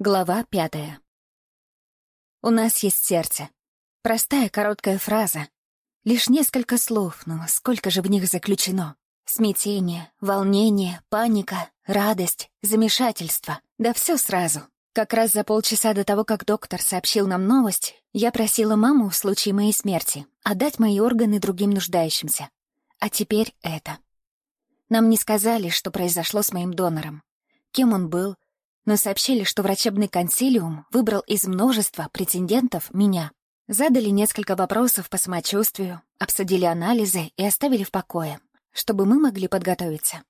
Глава пятая. У нас есть сердце. Простая короткая фраза. Лишь несколько слов, но сколько же в них заключено. Смятение, волнение, паника, радость, замешательство. Да все сразу. Как раз за полчаса до того, как доктор сообщил нам новость, я просила маму в случае моей смерти отдать мои органы другим нуждающимся. А теперь это. Нам не сказали, что произошло с моим донором. Кем он был, но сообщили, что врачебный консилиум выбрал из множества претендентов меня. Задали несколько вопросов по самочувствию, обсудили анализы и оставили в покое, чтобы мы могли подготовиться.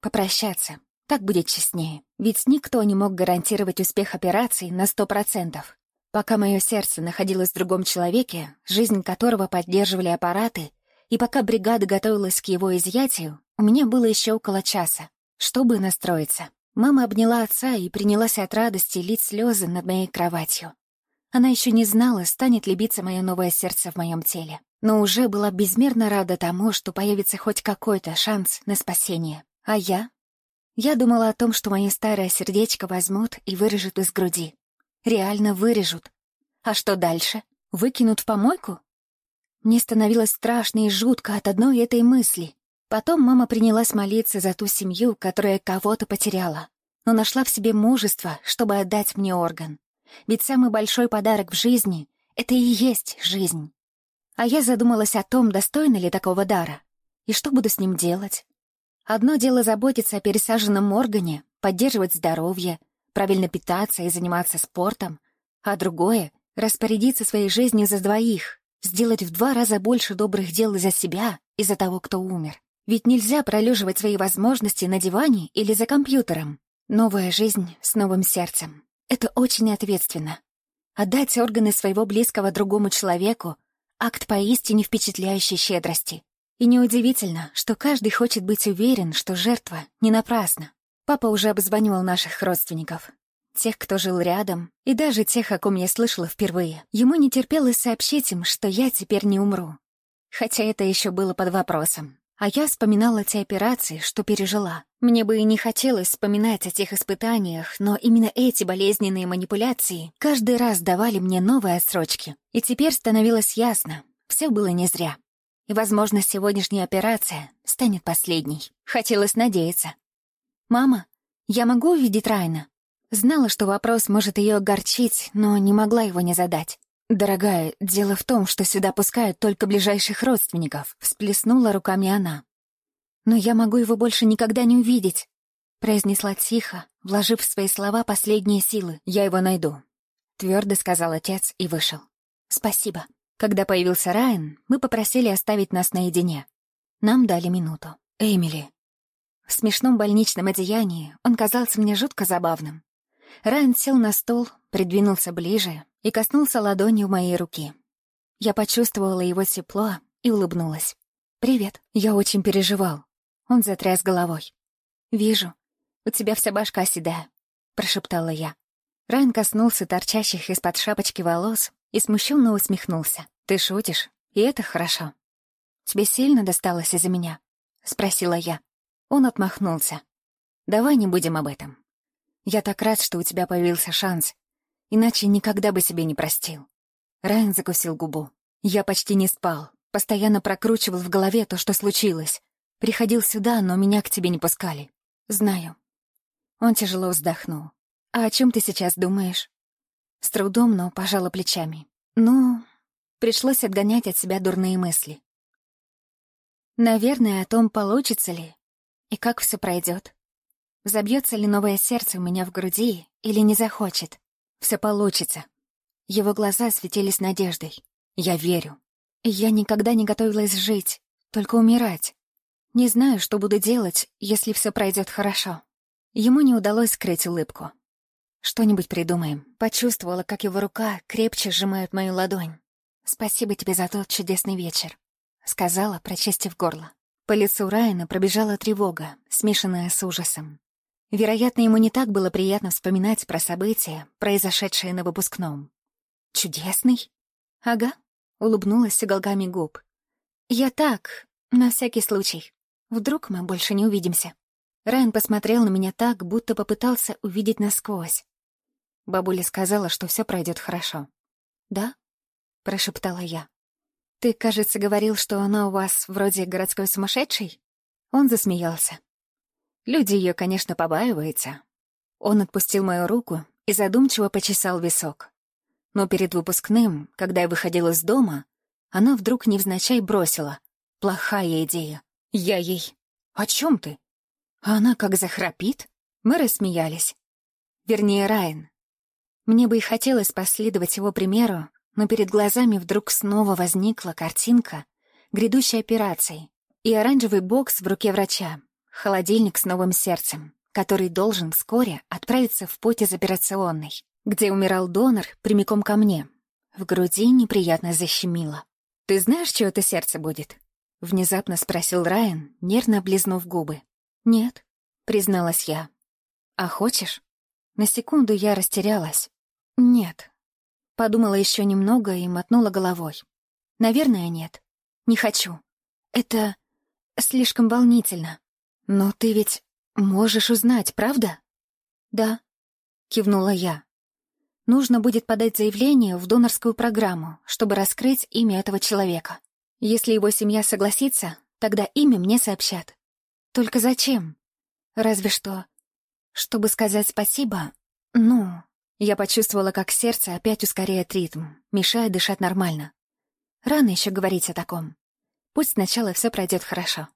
Попрощаться. Так будет честнее. Ведь никто не мог гарантировать успех операции на сто процентов. Пока мое сердце находилось в другом человеке, жизнь которого поддерживали аппараты, и пока бригада готовилась к его изъятию, у меня было еще около часа, чтобы настроиться. Мама обняла отца и принялась от радости лить слезы над моей кроватью. Она еще не знала, станет ли биться мое новое сердце в моем теле, но уже была безмерно рада тому, что появится хоть какой-то шанс на спасение. А я? Я думала о том, что мое старое сердечко возьмут и вырежут из груди. Реально вырежут. А что дальше? Выкинут в помойку? Мне становилось страшно и жутко от одной этой мысли. Потом мама принялась молиться за ту семью, которая кого-то потеряла, но нашла в себе мужество, чтобы отдать мне орган. Ведь самый большой подарок в жизни — это и есть жизнь. А я задумалась о том, достойна ли такого дара, и что буду с ним делать. Одно дело заботиться о пересаженном органе, поддерживать здоровье, правильно питаться и заниматься спортом, а другое — распорядиться своей жизнью за двоих, сделать в два раза больше добрых дел за себя и за того, кто умер. Ведь нельзя пролеживать свои возможности на диване или за компьютером. Новая жизнь с новым сердцем. Это очень ответственно. Отдать органы своего близкого другому человеку — акт поистине впечатляющей щедрости. И неудивительно, что каждый хочет быть уверен, что жертва не напрасна. Папа уже обзванивал наших родственников. Тех, кто жил рядом, и даже тех, о ком я слышала впервые. Ему не терпелось сообщить им, что я теперь не умру. Хотя это еще было под вопросом. А я вспоминала те операции, что пережила. Мне бы и не хотелось вспоминать о тех испытаниях, но именно эти болезненные манипуляции каждый раз давали мне новые отсрочки. И теперь становилось ясно, все было не зря. И, возможно, сегодняшняя операция станет последней. Хотелось надеяться. «Мама, я могу увидеть Райна?» Знала, что вопрос может ее огорчить, но не могла его не задать. «Дорогая, дело в том, что сюда пускают только ближайших родственников», — всплеснула руками она. «Но я могу его больше никогда не увидеть», — произнесла тихо, вложив в свои слова последние силы. «Я его найду», — твердо сказал отец и вышел. «Спасибо». Когда появился Райан, мы попросили оставить нас наедине. Нам дали минуту. «Эмили». В смешном больничном одеянии он казался мне жутко забавным. Райан сел на стол, придвинулся ближе, и коснулся ладонью моей руки. Я почувствовала его тепло и улыбнулась. «Привет, я очень переживал». Он затряс головой. «Вижу, у тебя вся башка седая», — прошептала я. Райан коснулся торчащих из-под шапочки волос и смущенно усмехнулся. «Ты шутишь, и это хорошо». «Тебе сильно досталось из-за меня?» — спросила я. Он отмахнулся. «Давай не будем об этом. Я так рад, что у тебя появился шанс, Иначе никогда бы себе не простил. Райан закусил губу. Я почти не спал. Постоянно прокручивал в голове то, что случилось. Приходил сюда, но меня к тебе не пускали. Знаю. Он тяжело вздохнул. «А о чем ты сейчас думаешь?» С трудом, но пожала плечами. «Ну...» Пришлось отгонять от себя дурные мысли. Наверное, о том, получится ли и как все пройдет. Забьется ли новое сердце у меня в груди или не захочет. Все получится. Его глаза светились надеждой. Я верю. я никогда не готовилась жить, только умирать. Не знаю, что буду делать, если все пройдет хорошо. Ему не удалось скрыть улыбку. Что-нибудь придумаем. Почувствовала, как его рука крепче сжимает мою ладонь. «Спасибо тебе за тот чудесный вечер», — сказала, прочистив горло. По лицу Райана пробежала тревога, смешанная с ужасом. Вероятно, ему не так было приятно вспоминать про события, произошедшие на выпускном. «Чудесный?» «Ага», — улыбнулась уголками губ. «Я так, на всякий случай. Вдруг мы больше не увидимся». Райан посмотрел на меня так, будто попытался увидеть насквозь. Бабуля сказала, что все пройдет хорошо. «Да?» — прошептала я. «Ты, кажется, говорил, что она у вас вроде городской сумасшедшей?» Он засмеялся. Люди ее, конечно, побаиваются. Он отпустил мою руку и задумчиво почесал висок. Но перед выпускным, когда я выходила из дома, она вдруг невзначай бросила. Плохая идея. Я ей. «О чем ты?» А она как захрапит. Мы рассмеялись. Вернее, Райан. Мне бы и хотелось последовать его примеру, но перед глазами вдруг снова возникла картинка грядущей операции и оранжевый бокс в руке врача, холодильник с новым сердцем, который должен вскоре отправиться в путь из операционной, где умирал донор прямиком ко мне. В груди неприятно защемило. «Ты знаешь, чье это сердце будет?» — внезапно спросил Райан, нервно облизнув губы. «Нет», — призналась я. «А хочешь?» На секунду я растерялась. «Нет». Подумала еще немного и мотнула головой. «Наверное, нет. Не хочу. Это слишком волнительно. Но ты ведь можешь узнать, правда?» «Да», — кивнула я. «Нужно будет подать заявление в донорскую программу, чтобы раскрыть имя этого человека. Если его семья согласится, тогда имя мне сообщат. Только зачем? Разве что... Чтобы сказать спасибо, ну... Я почувствовала, как сердце опять ускоряет ритм, мешая дышать нормально. Рано еще говорить о таком. Пусть сначала все пройдет хорошо.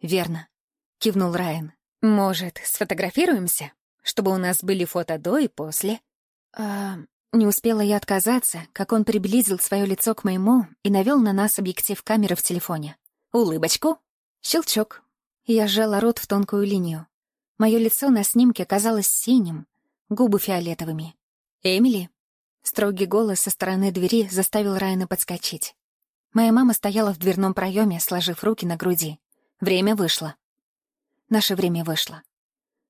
«Верно», — кивнул Райан. «Может, сфотографируемся, чтобы у нас были фото до и после?» а... Не успела я отказаться, как он приблизил свое лицо к моему и навел на нас объектив камеры в телефоне. «Улыбочку?» Щелчок, я сжала рот в тонкую линию. Мое лицо на снимке казалось синим, губы фиолетовыми. «Эмили?» Строгий голос со стороны двери заставил Райана подскочить. Моя мама стояла в дверном проеме, сложив руки на груди. Время вышло. Наше время вышло.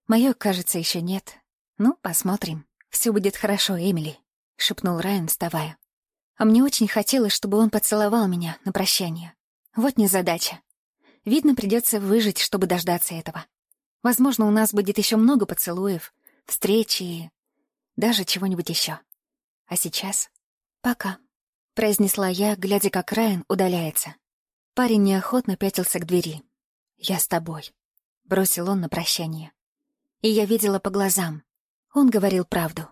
Мое, кажется, еще нет. Ну, посмотрим. Все будет хорошо, Эмили, — шепнул Райан, вставая. А мне очень хотелось, чтобы он поцеловал меня на прощание. Вот незадача. Видно, придется выжить, чтобы дождаться этого. Возможно, у нас будет еще много поцелуев, встречи и даже чего-нибудь еще. А сейчас пока, произнесла я, глядя, как Райан удаляется. Парень неохотно пятился к двери. «Я с тобой», — бросил он на прощание. И я видела по глазам. Он говорил правду.